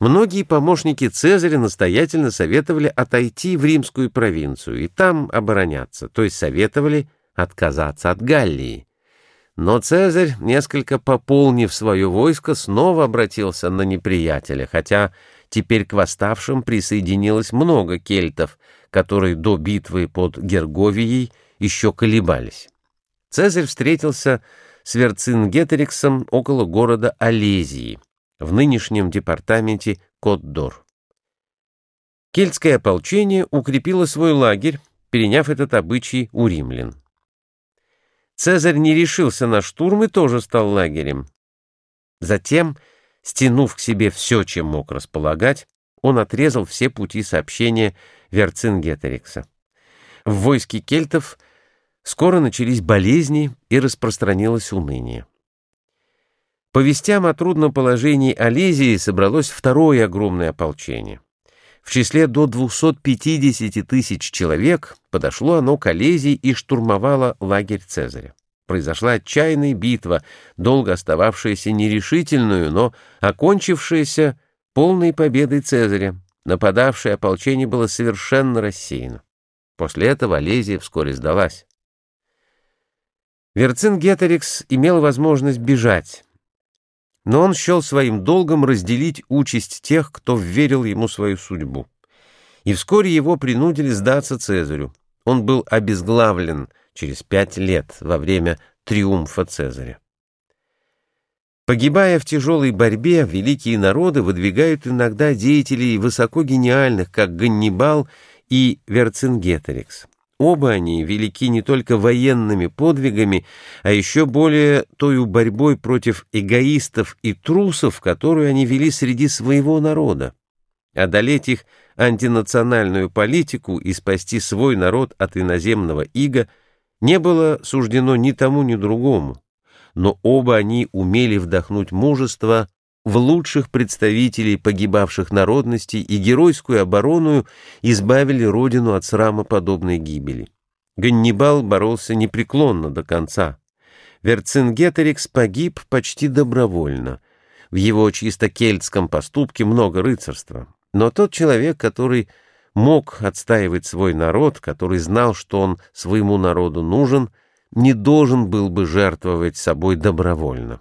Многие помощники Цезаря настоятельно советовали отойти в римскую провинцию и там обороняться, то есть советовали отказаться от Галлии. Но Цезарь, несколько пополнив свое войско, снова обратился на неприятеля, хотя теперь к восставшим присоединилось много кельтов, которые до битвы под Герговией еще колебались. Цезарь встретился с Верцингеториксом около города Олезии в нынешнем департаменте Кот-Дор. Кельтское ополчение укрепило свой лагерь, переняв этот обычай у римлян. Цезарь не решился на штурм и тоже стал лагерем. Затем, стянув к себе все, чем мог располагать, он отрезал все пути сообщения Верцингеторикса. В войске кельтов скоро начались болезни и распространилось уныние. По вестям о трудном положении Олезии собралось второе огромное ополчение. В числе до 250 тысяч человек подошло оно к Олезии и штурмовало лагерь Цезаря. Произошла отчаянная битва, долго остававшаяся нерешительную, но окончившаяся полной победой Цезаря. Нападавшее ополчение было совершенно рассеяно. После этого Олезия вскоре сдалась. Верцингеторикс имел возможность бежать, но он счел своим долгом разделить участь тех, кто верил ему свою судьбу. И вскоре его принудили сдаться Цезарю. Он был обезглавлен через пять лет во время триумфа Цезаря. Погибая в тяжелой борьбе, великие народы выдвигают иногда деятелей высоко гениальных, как Ганнибал и Верцингеторикс. Оба они велики не только военными подвигами, а еще более той борьбой против эгоистов и трусов, которую они вели среди своего народа. Одолеть их антинациональную политику и спасти свой народ от иноземного ига не было суждено ни тому, ни другому, но оба они умели вдохнуть мужество в лучших представителей погибавших народностей и геройскую оборону избавили родину от срама подобной гибели. Ганнибал боролся непреклонно до конца. Верцингеторикс погиб почти добровольно. В его чисто кельтском поступке много рыцарства. Но тот человек, который мог отстаивать свой народ, который знал, что он своему народу нужен, не должен был бы жертвовать собой добровольно.